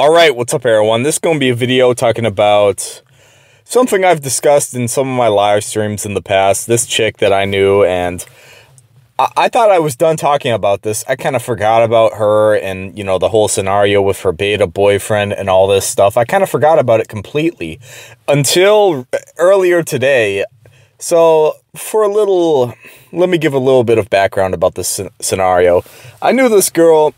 All right, what's up everyone? This is going to be a video talking about something I've discussed in some of my live streams in the past. This chick that I knew and I, I thought I was done talking about this. I kind of forgot about her and, you know, the whole scenario with her beta boyfriend and all this stuff. I kind of forgot about it completely until earlier today. So for a little, let me give a little bit of background about this scenario. I knew this girl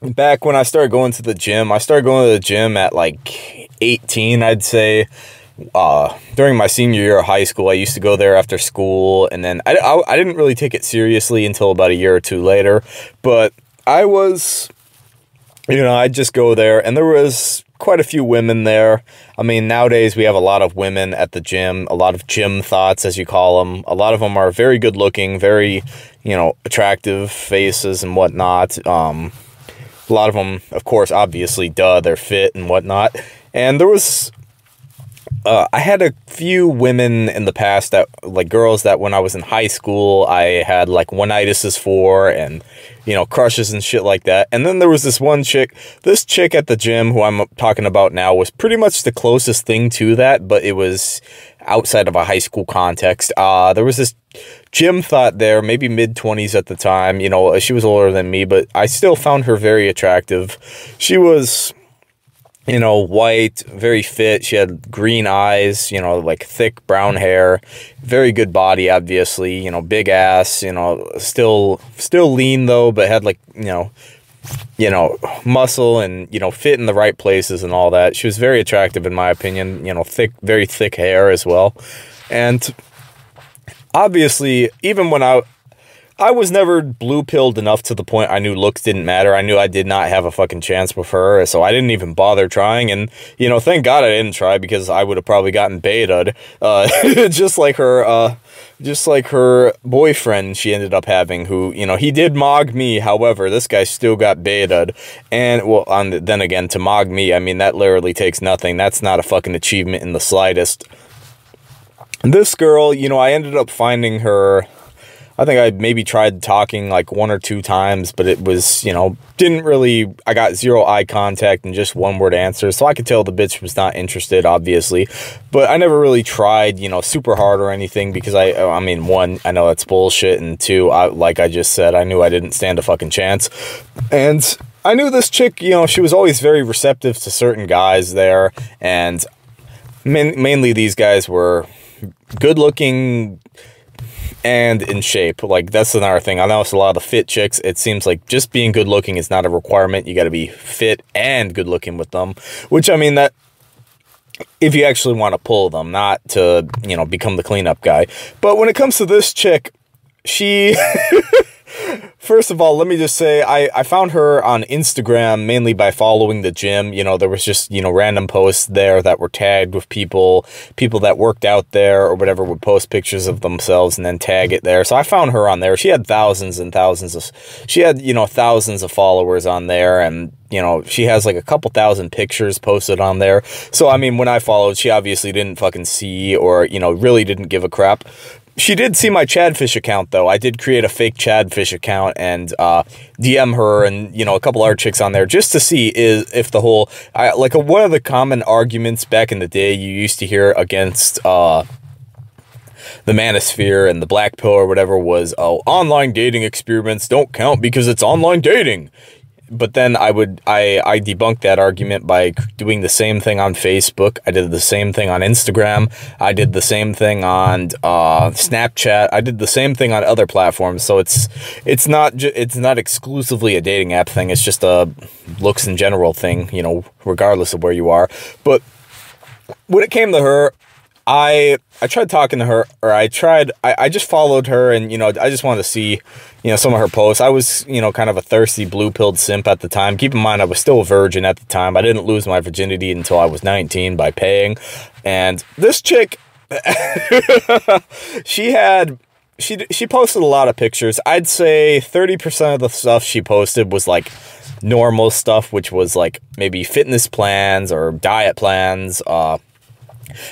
back when I started going to the gym, I started going to the gym at like 18, I'd say. Uh, during my senior year of high school, I used to go there after school, and then I, I, I didn't really take it seriously until about a year or two later, but I was, you know, I'd just go there, and there was quite a few women there. I mean, nowadays we have a lot of women at the gym, a lot of gym thots, as you call them. A lot of them are very good looking, very, you know, attractive faces and whatnot. Um, a lot of them, of course, obviously, duh, they're fit and whatnot. And there was, uh, I had a few women in the past that, like girls that when I was in high school, I had like one-itises for and, you know, crushes and shit like that. And then there was this one chick, this chick at the gym who I'm talking about now was pretty much the closest thing to that, but it was outside of a high school context. Uh, there was this gym thot there, maybe mid 20s at the time. You know, she was older than me, but I still found her very attractive. She was, you know, white, very fit. She had green eyes, you know, like thick brown hair, very good body, obviously, you know, big ass, you know, still, still lean though, but had like, you know, you know, muscle and, you know, fit in the right places and all that. She was very attractive in my opinion, you know, thick, very thick hair as well. And obviously, even when I, I was never blue pilled enough to the point I knew looks didn't matter. I knew I did not have a fucking chance with her, so I didn't even bother trying. And, you know, thank God I didn't try because I would have probably gotten betaed. Uh, just like her, uh, just like her boyfriend she ended up having, who, you know, he did mog me. However, this guy still got betaed. And, well, on the, then again, to mog me, I mean, that literally takes nothing. That's not a fucking achievement in the slightest. This girl, you know, I ended up finding her I think I maybe tried talking like one or two times, but it was, you know, didn't really, I got zero eye contact and just one word answers. So I could tell the bitch was not interested, obviously. But I never really tried, you know, super hard or anything because I, I mean, one, I know that's bullshit. And two, I, like I just said, I knew I didn't stand a fucking chance. And I knew this chick, you know, she was always very receptive to certain guys there. And mainly these guys were good looking, and in shape. Like, that's another thing. I know it's a lot of the fit chicks. It seems like just being good looking is not a requirement. You got to be fit and good looking with them. Which, I mean, that if you actually want to pull them, not to, you know, become the cleanup guy. But when it comes to this chick, she... First of all, let me just say, I, I found her on Instagram mainly by following the gym. You know, there was just, you know, random posts there that were tagged with people, people that worked out there or whatever would post pictures of themselves and then tag it there. So I found her on there. She had thousands and thousands of, she had, you know, thousands of followers on there and you know, she has like a couple thousand pictures posted on there. So, I mean, when I followed, she obviously didn't fucking see or, you know, really didn't give a crap. She did see my Chadfish account, though. I did create a fake Chadfish account and uh, DM her and, you know, a couple other chicks on there just to see is if the whole... I, like, a, one of the common arguments back in the day you used to hear against... Uh, the manosphere and the black pill or whatever was, oh, online dating experiments don't count because it's online dating but then I would I I debunked that argument by doing the same thing on Facebook. I did the same thing on Instagram. I did the same thing on uh, Snapchat. I did the same thing on other platforms. So it's it's not it's not exclusively a dating app thing. It's just a looks in general thing. You know, regardless of where you are. But when it came to her, I I tried talking to her, or I tried, I, I just followed her, and, you know, I just wanted to see, you know, some of her posts. I was, you know, kind of a thirsty blue-pilled simp at the time. Keep in mind, I was still a virgin at the time. I didn't lose my virginity until I was 19 by paying. And this chick, she had, she, she posted a lot of pictures. I'd say 30% of the stuff she posted was, like, normal stuff, which was, like, maybe fitness plans or diet plans, uh,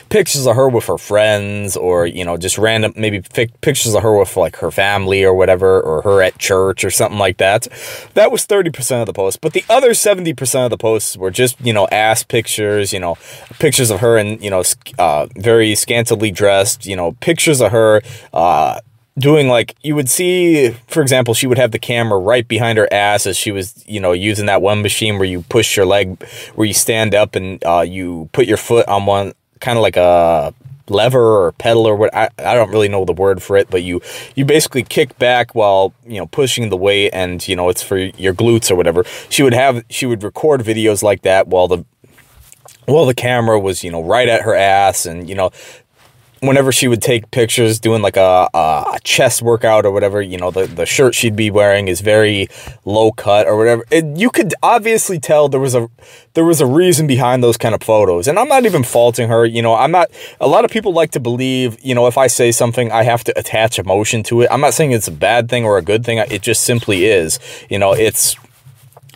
pictures of her with her friends or, you know, just random, maybe pictures of her with like her family or whatever, or her at church or something like that. That was 30% of the posts. But the other 70% of the posts were just, you know, ass pictures, you know, pictures of her and, you know, uh, very scantily dressed, you know, pictures of her, uh, doing like you would see for example she would have the camera right behind her ass as she was you know using that one machine where you push your leg where you stand up and uh, you put your foot on one kind of like a lever or pedal or what I, I don't really know the word for it but you you basically kick back while you know pushing the weight and you know it's for your glutes or whatever. She would have she would record videos like that while the while the camera was you know right at her ass and you know whenever she would take pictures doing like a, a chest workout or whatever, you know, the, the shirt she'd be wearing is very low cut or whatever. It, you could obviously tell there was a there was a reason behind those kind of photos. And I'm not even faulting her. You know, I'm not a lot of people like to believe, you know, if I say something, I have to attach emotion to it. I'm not saying it's a bad thing or a good thing. It just simply is. You know, it's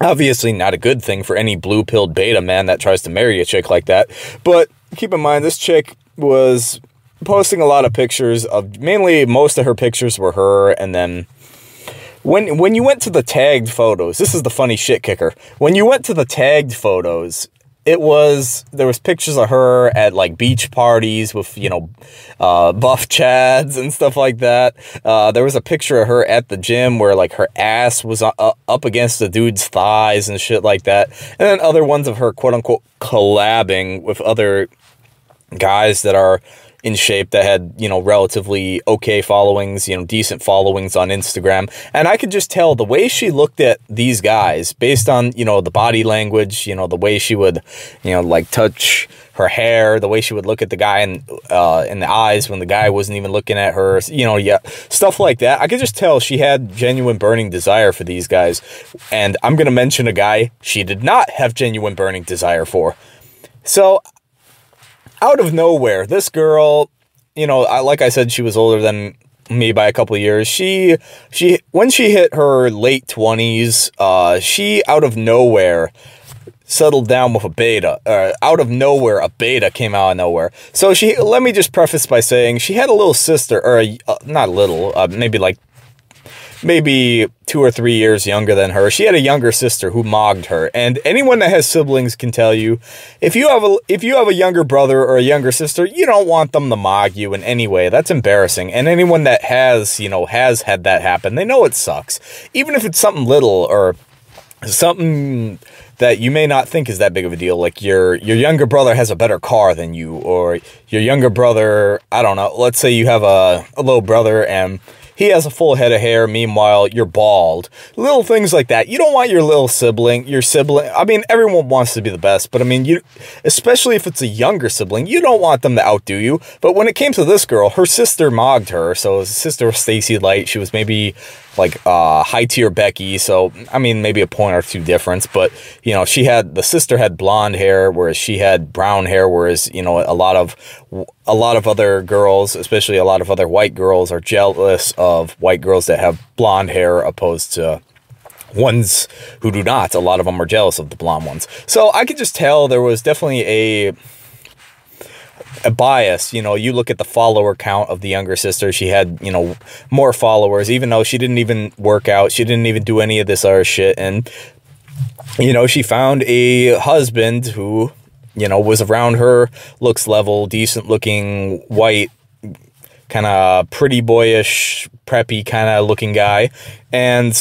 obviously not a good thing for any blue-pilled beta man that tries to marry a chick like that. But keep in mind, this chick was posting a lot of pictures of mainly most of her pictures were her and then when when you went to the tagged photos this is the funny shit kicker. When you went to the tagged photos it was there was pictures of her at like beach parties with you know uh, buff chads and stuff like that. Uh, there was a picture of her at the gym where like her ass was up against the dude's thighs and shit like that. And then other ones of her quote-unquote collabing with other guys that are in shape that had, you know, relatively okay followings, you know, decent followings on Instagram. And I could just tell the way she looked at these guys based on, you know, the body language, you know, the way she would, you know, like touch her hair, the way she would look at the guy in, uh, in the eyes when the guy wasn't even looking at her, you know, yeah, stuff like that. I could just tell she had genuine burning desire for these guys. And I'm going to mention a guy she did not have genuine burning desire for. So out of nowhere, this girl, you know, I, like I said, she was older than me by a couple years. She, she, when she hit her late 20s, uh, she out of nowhere settled down with a beta. Uh, out of nowhere, a beta came out of nowhere. So she, let me just preface by saying she had a little sister, or a, uh, not little, uh, maybe like maybe two or three years younger than her. She had a younger sister who mogged her. And anyone that has siblings can tell you, if you have a if you have a younger brother or a younger sister, you don't want them to mog you in any way. That's embarrassing. And anyone that has, you know, has had that happen, they know it sucks. Even if it's something little or something that you may not think is that big of a deal. Like your your younger brother has a better car than you, or your younger brother, I don't know, let's say you have a, a little brother and he has a full head of hair. Meanwhile, you're bald. Little things like that. You don't want your little sibling, your sibling. I mean, everyone wants to be the best, but I mean, you, especially if it's a younger sibling, you don't want them to outdo you. But when it came to this girl, her sister mogged her. So his sister Stacy Light, she was maybe like uh, high tier Becky. So, I mean, maybe a point or two difference, but you know, she had, the sister had blonde hair, whereas she had brown hair, whereas, you know, a lot of, a lot of other girls, especially a lot of other white girls are jealous of white girls that have blonde hair opposed to ones who do not. A lot of them are jealous of the blonde ones. So I could just tell there was definitely a a bias. You know, you look at the follower count of the younger sister. She had, you know, more followers, even though she didn't even work out. She didn't even do any of this other shit. And, you know, she found a husband who, you know, was around her looks level, decent looking, white, kind of pretty boyish, preppy kind of looking guy. And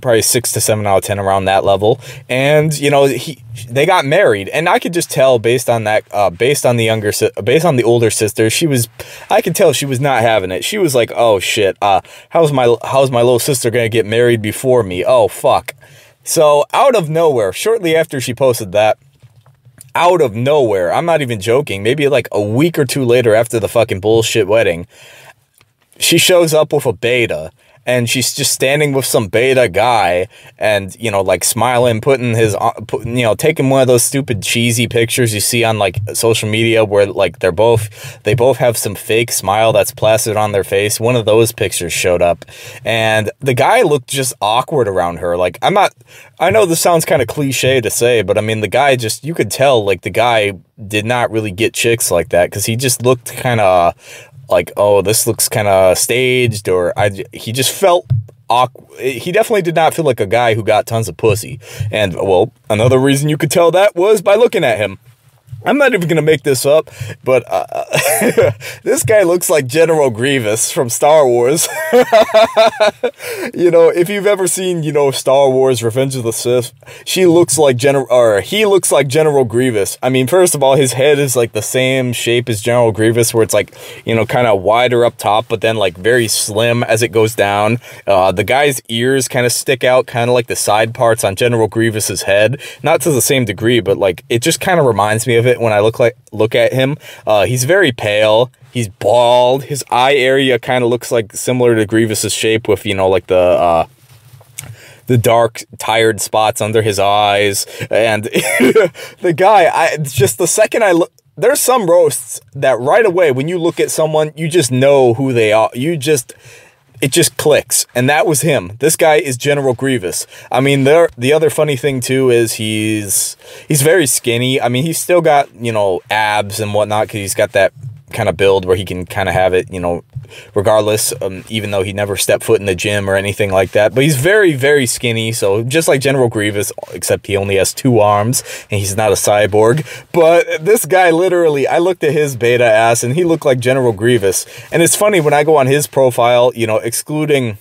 probably six to seven out of ten around that level. And you know, he they got married, and I could just tell based on that, uh, based on the younger, based on the older sister, she was, I could tell she was not having it. She was like, oh shit, uh, how's my how's my little sister gonna get married before me? Oh fuck. So out of nowhere, shortly after she posted that, out of nowhere, I'm not even joking, maybe like a week or two later after the fucking bullshit wedding, she shows up with a beta and she's just standing with some beta guy and, you know, like smiling, putting his, uh, you know, taking one of those stupid cheesy pictures you see on like social media where like they're both, they both have some fake smile that's plastered on their face. One of those pictures showed up and the guy looked just awkward around her. Like, I'm not, I know this sounds kind of cliche to say, but I mean, the guy just, you could tell like the guy did not really get chicks like that because he just looked kind of like, oh, this looks kind of staged, or I, he just felt awkward. He definitely did not feel like a guy who got tons of pussy. And, well, another reason you could tell that was by looking at him. I'm not even going to make this up, but uh, this guy looks like General Grievous from Star Wars. you know, if you've ever seen, you know, Star Wars Revenge of the Sith, she looks like General, or he looks like General Grievous. I mean, first of all, his head is like the same shape as General Grievous, where it's like, you know, kind of wider up top, but then like very slim as it goes down. Uh, the guy's ears kind of stick out, kind of like the side parts on General Grievous's head. Not to the same degree, but like, it just kind of reminds me of it it when I look like look at him. Uh, he's very pale. He's bald. His eye area kind of looks like similar to Grievous's shape with, you know, like the uh, the dark, tired spots under his eyes. And the guy, I just the second I look, there's some roasts that right away when you look at someone, you just know who they are. You just it just clicks. And that was him. This guy is General Grievous. I mean, there the other funny thing too is he's he's very skinny. I mean, he's still got, you know, abs and whatnot because he's got that kind of build where he can kind of have it, you know, regardless, um, even though he never stepped foot in the gym or anything like that. But he's very, very skinny. So just like General Grievous, except he only has two arms and he's not a cyborg. But this guy literally, I looked at his beta ass and he looked like General Grievous. And it's funny when I go on his profile, you know, excluding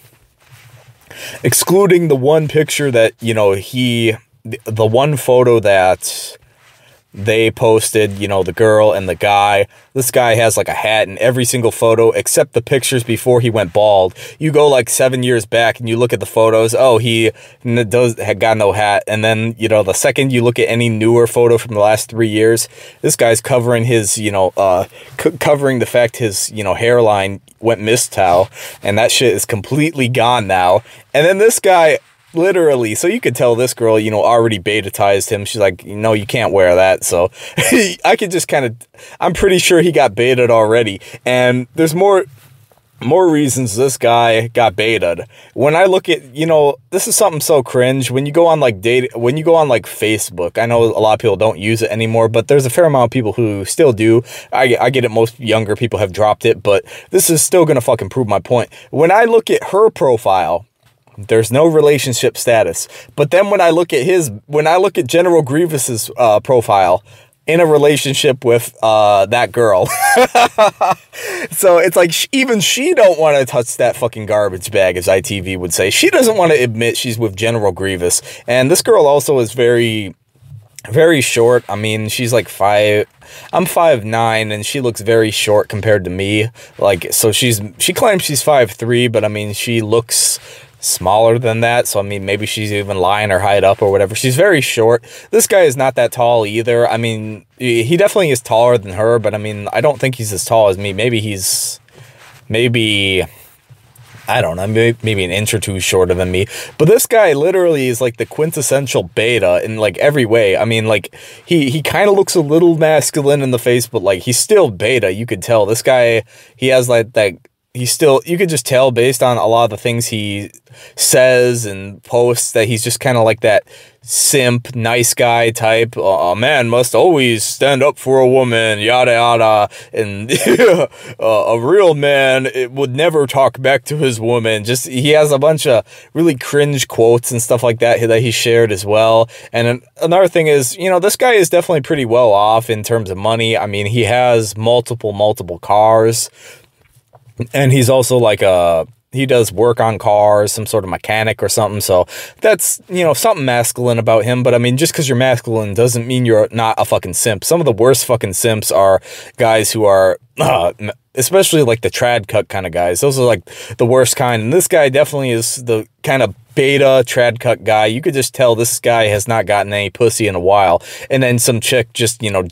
excluding the one picture that, you know, he the one photo that they posted, you know, the girl and the guy. This guy has like a hat in every single photo except the pictures before he went bald. You go like seven years back and you look at the photos. Oh, he does had got no hat. And then, you know, the second you look at any newer photo from the last three years, this guy's covering his, you know, uh, covering the fact his, you know, hairline went mistow and that shit is completely gone now. And then this guy, literally. So you could tell this girl, you know, already betatized him. She's like, no, you can't wear that. So I could just kind of, I'm pretty sure he got baited already. And there's more, more reasons this guy got baited. When I look at, you know, this is something so cringe. When you go on like date, when you go on like Facebook, I know a lot of people don't use it anymore, but there's a fair amount of people who still do. I, I get it. Most younger people have dropped it, but this is still going to fucking prove my point. When I look at her profile, there's no relationship status. But then when I look at his, when I look at General Grievous's uh, profile, in a relationship with uh, that girl. so it's like even she don't want to touch that fucking garbage bag, as ITV would say. She doesn't want to admit she's with General Grievous. And this girl also is very, very short. I mean, she's like five. I'm five nine, and she looks very short compared to me. Like, so she's she claims she's five three, but I mean, she looks smaller than that. So, I mean, maybe she's even lying or height up or whatever. She's very short. This guy is not that tall either. I mean, he definitely is taller than her, but I mean, I don't think he's as tall as me. Maybe he's, maybe, I don't know, maybe, maybe an inch or two shorter than me. But this guy literally is like the quintessential beta in like every way. I mean, like he, he kind of looks a little masculine in the face, but like he's still beta. You could tell this guy, he has like that he's still you could just tell based on a lot of the things he says and posts that he's just kind of like that simp nice guy type. A man must always stand up for a woman yada yada. And uh, a real man would never talk back to his woman. Just he has a bunch of really cringe quotes and stuff like that that he shared as well. And another thing is you know this guy is definitely pretty well off in terms of money. I mean he has multiple multiple cars and he's also like a he does work on cars, some sort of mechanic or something. So that's, you know, something masculine about him. But I mean, just because you're masculine doesn't mean you're not a fucking simp. Some of the worst fucking simps are guys who are uh, especially like the trad cuck kind of guys. Those are like the worst kind. And this guy definitely is the kind of beta trad cuck guy. You could just tell this guy has not gotten any pussy in a while. And then some chick just, you know,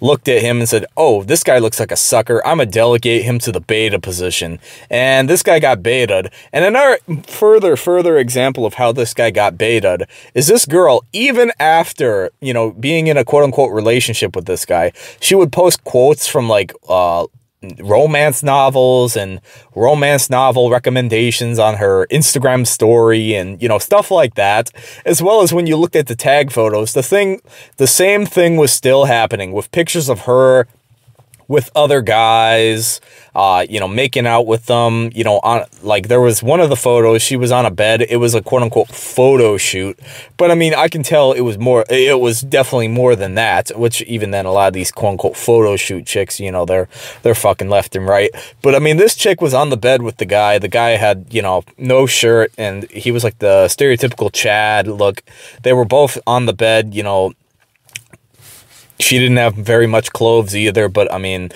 looked at him and said, oh, this guy looks like a sucker. I'm going to delegate him to the beta position. And this guy got betaed. And another further, further example of how this guy got betaed is this girl, even after, you know, being in a quote unquote relationship with this guy, she would post quotes from like, uh, romance novels and romance novel recommendations on her Instagram story and, you know, stuff like that. As well as when you looked at the tag photos, the thing, the same thing was still happening with pictures of her with other guys, uh, you know, making out with them, you know, on like there was one of the photos, she was on a bed. It was a quote unquote photo shoot. But I mean, I can tell it was more, it was definitely more than that, which even then a lot of these quote unquote photo shoot chicks, you know, they're, they're fucking left and right. But I mean, this chick was on the bed with the guy. The guy had, you know, no shirt and he was like the stereotypical Chad look. They were both on the bed, you know, she didn't have very much clothes either, but I mean,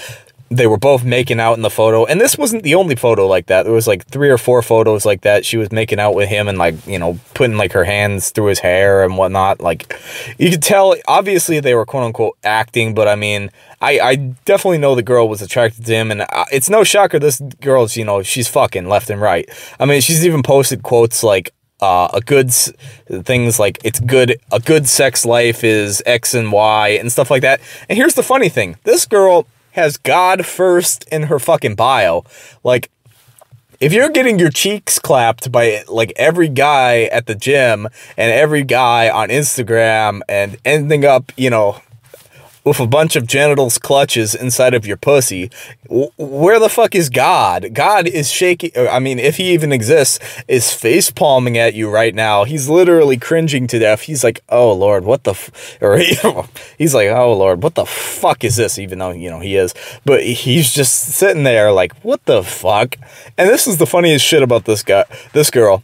they were both making out in the photo. And this wasn't the only photo like that. There was like three or four photos like that. She was making out with him and like, you know, putting like her hands through his hair and whatnot. Like you could tell, obviously they were quote unquote acting, but I mean, I, I definitely know the girl was attracted to him. And uh, it's no shocker this girl's, you know, she's fucking left and right. I mean, she's even posted quotes like, uh, a good things like it's good a good sex life is X and Y and stuff like that. And here's the funny thing: this girl has God first in her fucking bio. Like, if you're getting your cheeks clapped by like every guy at the gym and every guy on Instagram and ending up, you know, with a bunch of genitals clutches inside of your pussy. Where the fuck is God? God is shaking. Uh, I mean, if he even exists, is face palming at you right now. He's literally cringing to death. He's like, oh Lord, what the, or he's like, oh Lord, what the fuck is this? Even though, you know, he is, but he's just sitting there like, what the fuck? And this is the funniest shit about this guy, this girl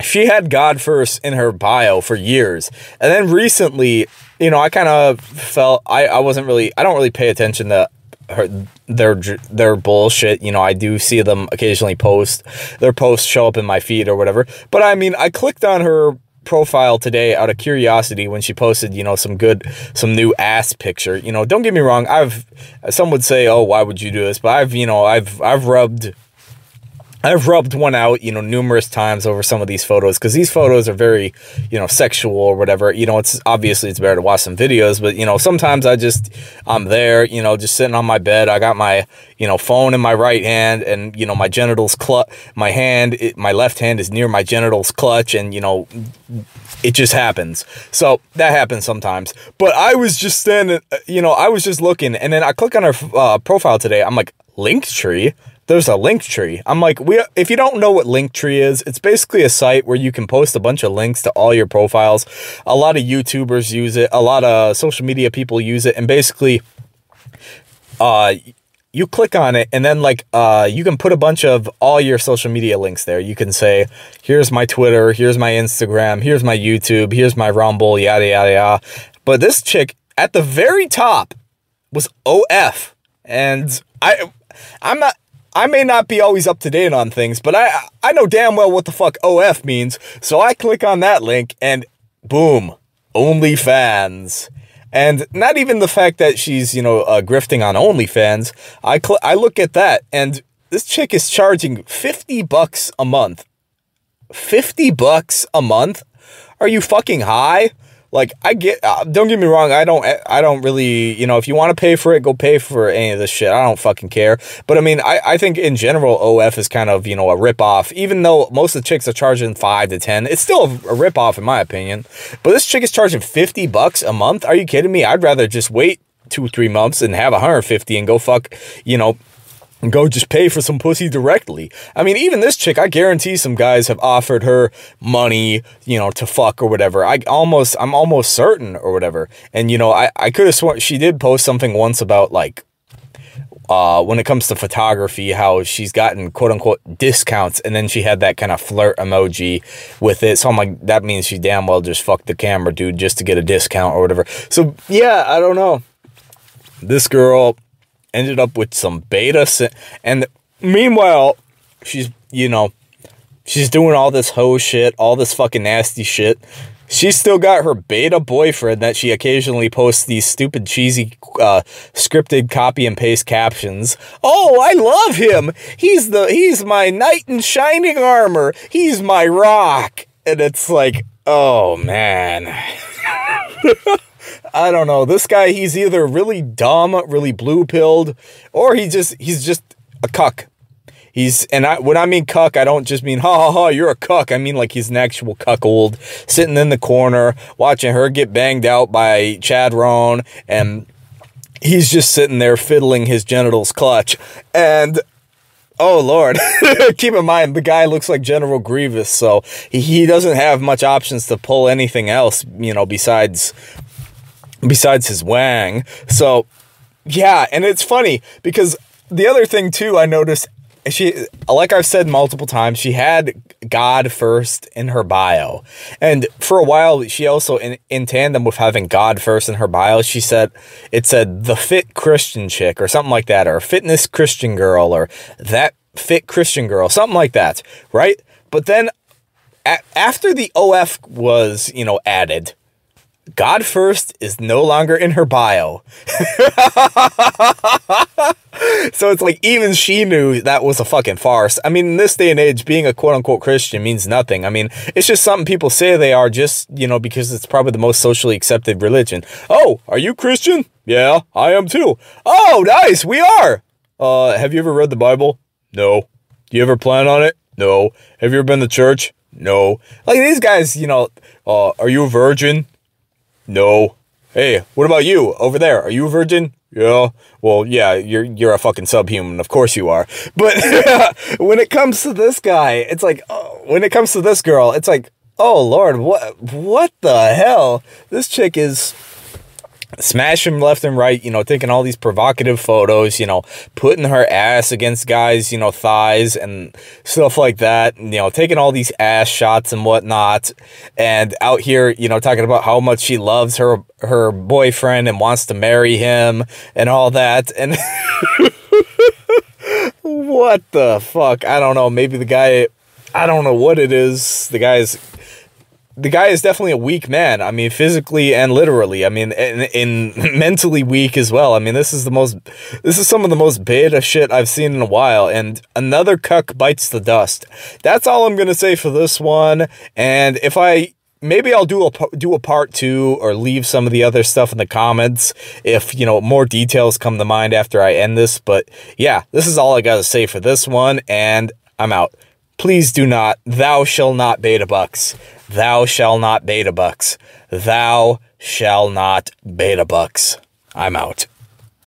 she had God first in her bio for years. And then recently, you know, I kind of felt I, I wasn't really, I don't really pay attention to her, their, their bullshit. You know, I do see them occasionally post, their posts show up in my feed or whatever. But I mean, I clicked on her profile today out of curiosity when she posted, you know, some good, some new ass picture. You know, don't get me wrong. I've, some would say, oh, why would you do this? But I've, you know, I've, I've rubbed I've rubbed one out, you know, numerous times over some of these photos because these photos are very, you know, sexual or whatever. You know, it's obviously it's better to watch some videos, but you know, sometimes I just I'm there, you know, just sitting on my bed. I got my, you know, phone in my right hand, and you know, my genitals clutch. My hand, it, my left hand is near my genitals clutch, and you know, it just happens. So that happens sometimes. But I was just standing, you know, I was just looking, and then I click on her uh, profile today. I'm like, Linktree there's a link tree. I'm like, we if you don't know what Linktree is, it's basically a site where you can post a bunch of links to all your profiles. A lot of YouTubers use it. A lot of social media people use it. And basically, uh, you click on it and then like uh, you can put a bunch of all your social media links there. You can say, here's my Twitter, here's my Instagram, here's my YouTube, here's my Rumble, yada, yada, yada. But this chick at the very top was OF. And I, I'm not, I may not be always up to date on things, but I I know damn well what the fuck OF means. So I click on that link and boom, OnlyFans. And not even the fact that she's, you know, uh, grifting on OnlyFans. I I look at that and this chick is charging 50 bucks a month. 50 bucks a month? Are you fucking high? Like I get uh, don't get me wrong I don't I don't really you know if you want to pay for it go pay for any of this shit I don't fucking care. But I mean I, I think in general OF is kind of you know a rip off even though most of the chicks are charging 5 to 10 it's still a, rip off in my opinion. But this chick is charging 50 bucks a month? Are you kidding me? I'd rather just wait two three months and have 150 and go fuck you know go just pay for some pussy directly. I mean, even this chick, I guarantee some guys have offered her money, you know, to fuck or whatever. I almost, I'm almost certain or whatever. And, you know, I, I could have sworn she did post something once about like, uh, when it comes to photography, how she's gotten quote unquote discounts, and then she had that kind of flirt emoji with it. So I'm like, that means she damn well just fucked the camera dude just to get a discount or whatever. So yeah, I don't know. This girl, ended up with some beta. And meanwhile, she's, you know, she's doing all this hoe shit, all this fucking nasty shit. She's still got her beta boyfriend that she occasionally posts these stupid, cheesy, uh, scripted copy and paste captions. Oh, I love him. He's the, he's my knight in shining armor. He's my rock. And it's like, oh man. I don't know. This guy, he's either really dumb, really blue pilled, or he just, he's just a cuck. He's, and I, when I mean cuck, I don't just mean, ha ha ha, you're a cuck. I mean like he's an actual cuckold sitting in the corner watching her get banged out by Chad Roan and he's just sitting there fiddling his genitals clutch. And Oh Lord, keep in mind the guy looks like General Grievous, so he, he doesn't have much options to pull anything else, you know, besides besides his wang. So yeah, and it's funny because the other thing too I noticed she like I've said multiple times, she had God first in her bio. And for a while she also in, in tandem with having God first in her bio, she said it said the fit Christian chick or something like that or fitness Christian girl or that fit Christian girl, something like that, right? But then after the OF was, you know, added, God first is no longer in her bio. so it's like even she knew that was a fucking farce. I mean, in this day and age, being a quote unquote Christian means nothing. I mean, it's just something people say they are just, you know, because it's probably the most socially accepted religion. Oh, are you Christian? Yeah, I am too. Oh, nice. We are. Uh, have you ever read the Bible? No. Do you ever plan on it? No. Have you ever been to church? No. Like these guys, you know, uh, are you a virgin? No. Hey, what about you over there? Are you a virgin? Yeah. Well, yeah, you're you're a fucking subhuman. Of course you are. But when it comes to this guy, it's like oh, when it comes to this girl, it's like, "Oh lord, what what the hell? This chick is smash him left and right, you know, taking all these provocative photos, you know, putting her ass against guys, you know, thighs and stuff like that, and, you know, taking all these ass shots and whatnot, and out here, you know, talking about how much she loves her, her boyfriend and wants to marry him and all that, and what the fuck? I don't know, maybe the guy, I don't know what it is, the guy's the guy is definitely a weak man. I mean, physically and literally. I mean, in, mentally weak as well. I mean, this is the most, this is some of the most beta shit I've seen in a while. And another cuck bites the dust. That's all I'm going to say for this one. And if I, maybe I'll do a, do a part two or leave some of the other stuff in the comments if, you know, more details come to mind after I end this. But yeah, this is all I got to say for this one. And I'm out. Please do not, thou shall not beta bucks. Thou shall not beta bucks. Thou shall not beta bucks. I'm out.